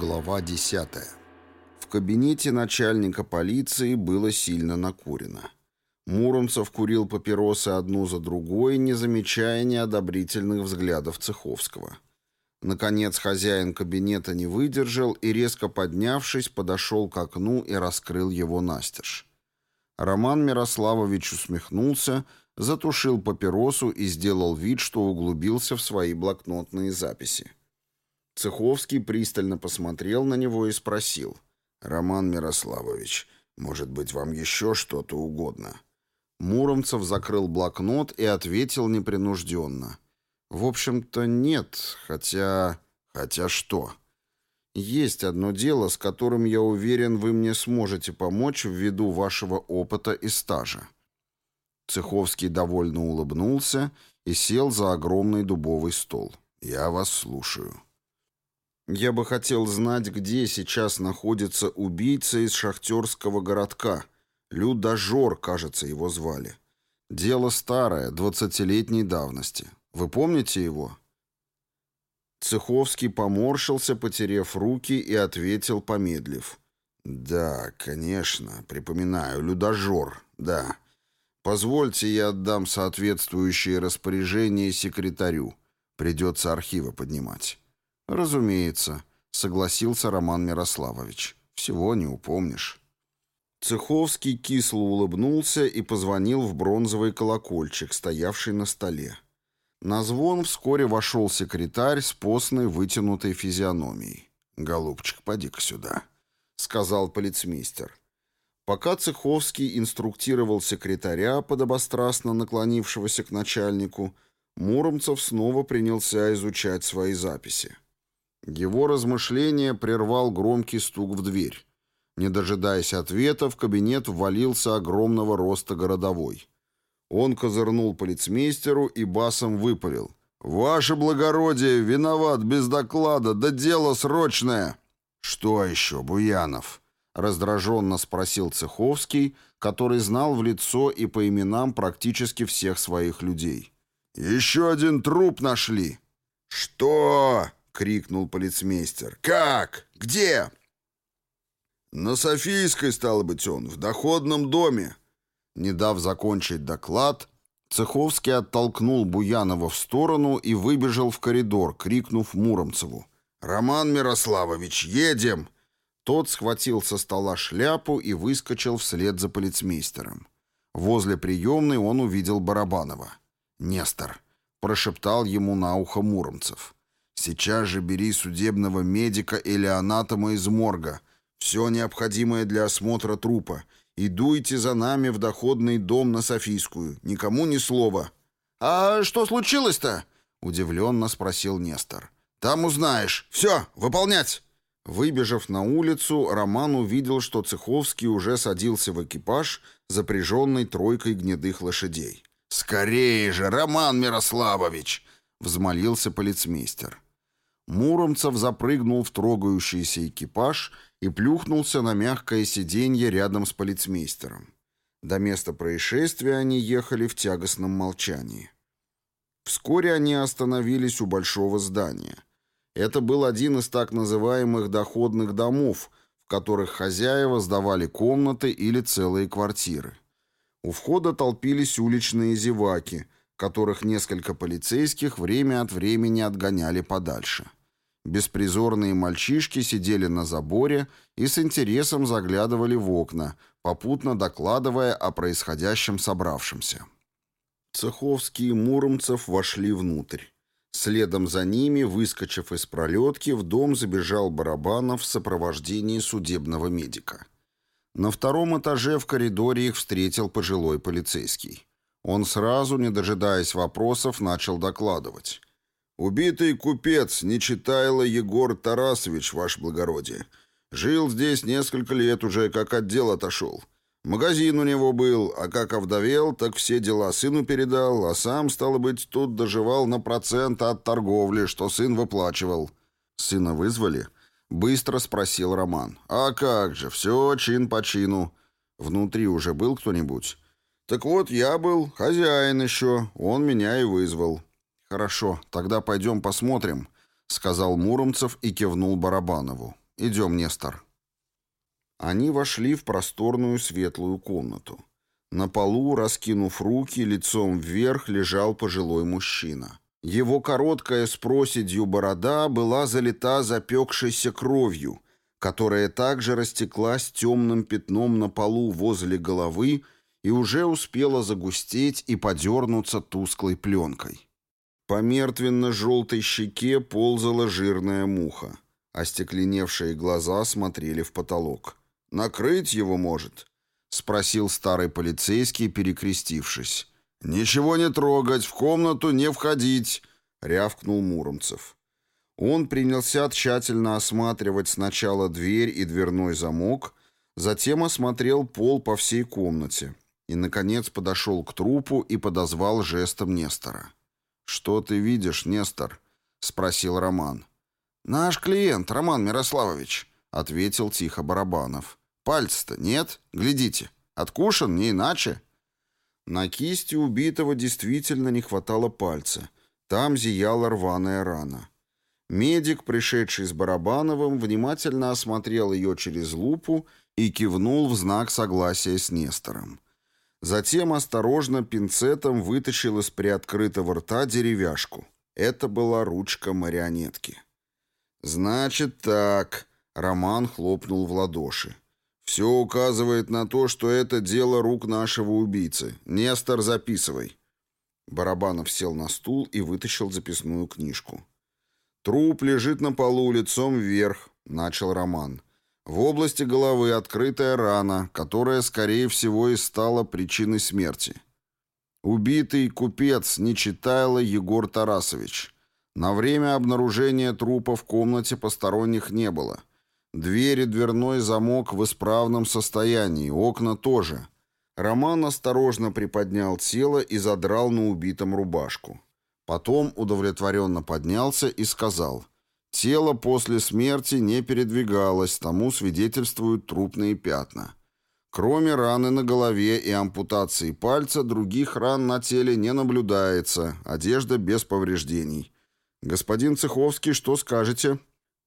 Глава 10. В кабинете начальника полиции было сильно накурено. Муромцев курил папиросы одну за другой, не замечая неодобрительных взглядов Цеховского. Наконец хозяин кабинета не выдержал и, резко поднявшись, подошел к окну и раскрыл его настежь. Роман Мирославович усмехнулся, затушил папиросу и сделал вид, что углубился в свои блокнотные записи. Цеховский пристально посмотрел на него и спросил. «Роман Мирославович, может быть, вам еще что-то угодно?» Муромцев закрыл блокнот и ответил непринужденно. «В общем-то, нет, хотя... Хотя что? Есть одно дело, с которым, я уверен, вы мне сможете помочь ввиду вашего опыта и стажа». Цеховский довольно улыбнулся и сел за огромный дубовый стол. «Я вас слушаю». «Я бы хотел знать, где сейчас находится убийца из шахтерского городка», Людожор, кажется, его звали. Дело старое, двадцатилетней давности. Вы помните его?» Цеховский поморщился, потерев руки, и ответил, помедлив. «Да, конечно, припоминаю, людожор, да. Позвольте, я отдам соответствующие распоряжения секретарю. Придется архивы поднимать». «Разумеется», — согласился Роман Мирославович. «Всего не упомнишь». Цеховский кисло улыбнулся и позвонил в бронзовый колокольчик, стоявший на столе. На звон вскоре вошел секретарь с постной вытянутой физиономией. «Голубчик, поди-ка сюда», — сказал полицмейстер. Пока Цеховский инструктировал секретаря, подобострастно наклонившегося к начальнику, Муромцев снова принялся изучать свои записи. Его размышления прервал громкий стук в дверь. Не дожидаясь ответа, в кабинет ввалился огромного роста городовой. Он козырнул полицмейстеру и басом выпалил. «Ваше благородие, виноват без доклада, да дело срочное!» «Что еще, Буянов?» — раздраженно спросил Цеховский, который знал в лицо и по именам практически всех своих людей. «Еще один труп нашли!» «Что?» — крикнул полицмейстер. «Как? Где?» «На Софийской, стало быть, он, в доходном доме». Не дав закончить доклад, Цеховский оттолкнул Буянова в сторону и выбежал в коридор, крикнув Муромцеву. «Роман Мирославович, едем!» Тот схватил со стола шляпу и выскочил вслед за полицмейстером. Возле приемной он увидел Барабанова. «Нестор», — прошептал ему на ухо Муромцев. «Сейчас же бери судебного медика или анатома из морга. Все необходимое для осмотра трупа. И дуйте за нами в доходный дом на Софийскую. Никому ни слова». «А что случилось-то?» — удивленно спросил Нестор. «Там узнаешь. Все, выполнять!» Выбежав на улицу, Роман увидел, что Цеховский уже садился в экипаж, запряженный тройкой гнедых лошадей. «Скорее же, Роман Мирославович!» — взмолился полицмейстер. Муромцев запрыгнул в трогающийся экипаж и плюхнулся на мягкое сиденье рядом с полицмейстером. До места происшествия они ехали в тягостном молчании. Вскоре они остановились у большого здания. Это был один из так называемых доходных домов, в которых хозяева сдавали комнаты или целые квартиры. У входа толпились уличные зеваки, которых несколько полицейских время от времени отгоняли подальше. Беспризорные мальчишки сидели на заборе и с интересом заглядывали в окна, попутно докладывая о происходящем собравшемся. Цеховский и Муромцев вошли внутрь. Следом за ними, выскочив из пролетки, в дом забежал Барабанов в сопровождении судебного медика. На втором этаже в коридоре их встретил пожилой полицейский. Он сразу, не дожидаясь вопросов, начал докладывать. Убитый купец Нечитайло Егор Тарасович, ваше благородие. Жил здесь несколько лет уже, как отдел отошел. Магазин у него был, а как овдовел, так все дела сыну передал, а сам, стало быть, тут доживал на процент от торговли, что сын выплачивал. Сына вызвали? Быстро спросил Роман. А как же, все чин по чину. Внутри уже был кто-нибудь? Так вот, я был, хозяин еще, он меня и вызвал. «Хорошо, тогда пойдем посмотрим», — сказал Муромцев и кивнул Барабанову. Идем, Нестор». Они вошли в просторную светлую комнату. На полу, раскинув руки, лицом вверх лежал пожилой мужчина. Его короткая с проседью борода была залита запекшейся кровью, которая также растеклась темным пятном на полу возле головы и уже успела загустеть и подернуться тусклой пленкой. По мертвенно-желтой щеке ползала жирная муха. Остекленевшие глаза смотрели в потолок. «Накрыть его может?» — спросил старый полицейский, перекрестившись. «Ничего не трогать, в комнату не входить!» — рявкнул Муромцев. Он принялся тщательно осматривать сначала дверь и дверной замок, затем осмотрел пол по всей комнате и, наконец, подошел к трупу и подозвал жестом Нестора. «Что ты видишь, Нестор?» — спросил Роман. «Наш клиент, Роман Мирославович», — ответил тихо Барабанов. «Пальца-то нет? Глядите. Откушен, не иначе». На кисти убитого действительно не хватало пальца. Там зияла рваная рана. Медик, пришедший с Барабановым, внимательно осмотрел ее через лупу и кивнул в знак согласия с Нестором. Затем осторожно пинцетом вытащил из приоткрытого рта деревяшку. Это была ручка марионетки. «Значит так», — Роман хлопнул в ладоши. «Все указывает на то, что это дело рук нашего убийцы. Нестор, записывай». Барабанов сел на стул и вытащил записную книжку. «Труп лежит на полу лицом вверх», — начал Роман. «В области головы открытая рана, которая, скорее всего, и стала причиной смерти. Убитый купец Нечитайло Егор Тарасович». На время обнаружения трупа в комнате посторонних не было. Двери, дверной замок в исправном состоянии, окна тоже. Роман осторожно приподнял тело и задрал на убитом рубашку. Потом удовлетворенно поднялся и сказал, «Тело после смерти не передвигалось, тому свидетельствуют трупные пятна. Кроме раны на голове и ампутации пальца, других ран на теле не наблюдается, одежда без повреждений». «Господин Цеховский, что скажете?»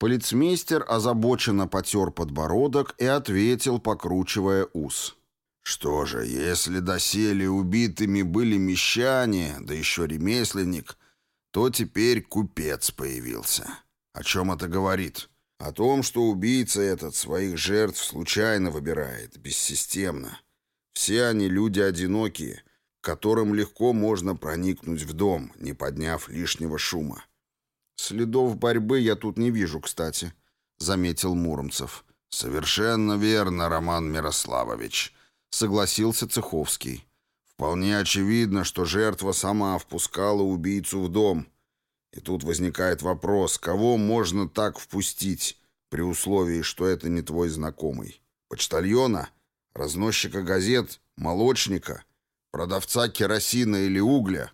Полицмейстер озабоченно потер подбородок и ответил, покручивая ус. «Что же, если доселе убитыми были мещане, да еще ремесленник, то теперь купец появился. О чем это говорит? О том, что убийца этот своих жертв случайно выбирает, бессистемно. Все они люди одинокие, которым легко можно проникнуть в дом, не подняв лишнего шума. «Следов борьбы я тут не вижу, кстати», — заметил Муромцев. «Совершенно верно, Роман Мирославович», — согласился Цеховский. «Вполне очевидно, что жертва сама впускала убийцу в дом. И тут возникает вопрос, кого можно так впустить, при условии, что это не твой знакомый? Почтальона? Разносчика газет? Молочника? Продавца керосина или угля?»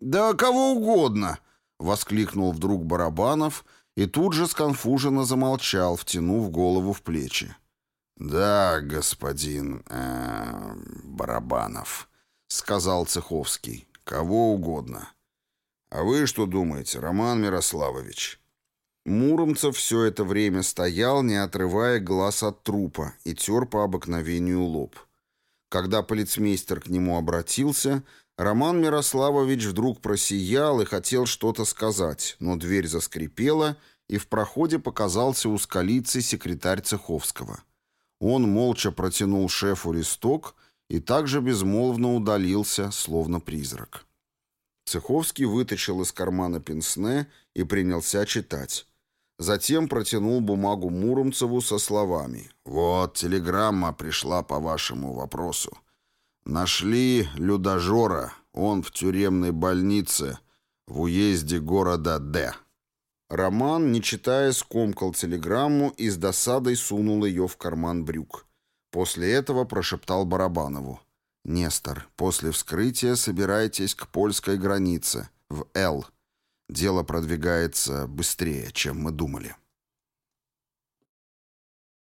«Да кого угодно», — воскликнул вдруг Барабанов и тут же сконфуженно замолчал, втянув голову в плечи. «Да, господин э, Барабанов», — сказал Цеховский, — «кого угодно». «А вы что думаете, Роман Мирославович?» Муромцев все это время стоял, не отрывая глаз от трупа, и тер по обыкновению лоб. Когда полицмейстер к нему обратился, Роман Мирославович вдруг просиял и хотел что-то сказать, но дверь заскрипела, и в проходе показался узколицый секретарь Цеховского. Он молча протянул шефу листок и также безмолвно удалился, словно призрак. Цеховский вытащил из кармана пенсне и принялся читать. Затем протянул бумагу Муромцеву со словами «Вот, телеграмма пришла по вашему вопросу. Нашли людожора, он в тюремной больнице в уезде города Д. Роман, не читая, скомкал телеграмму и с досадой сунул ее в карман брюк. После этого прошептал Барабанову. «Нестор, после вскрытия собирайтесь к польской границе, в Л. Дело продвигается быстрее, чем мы думали».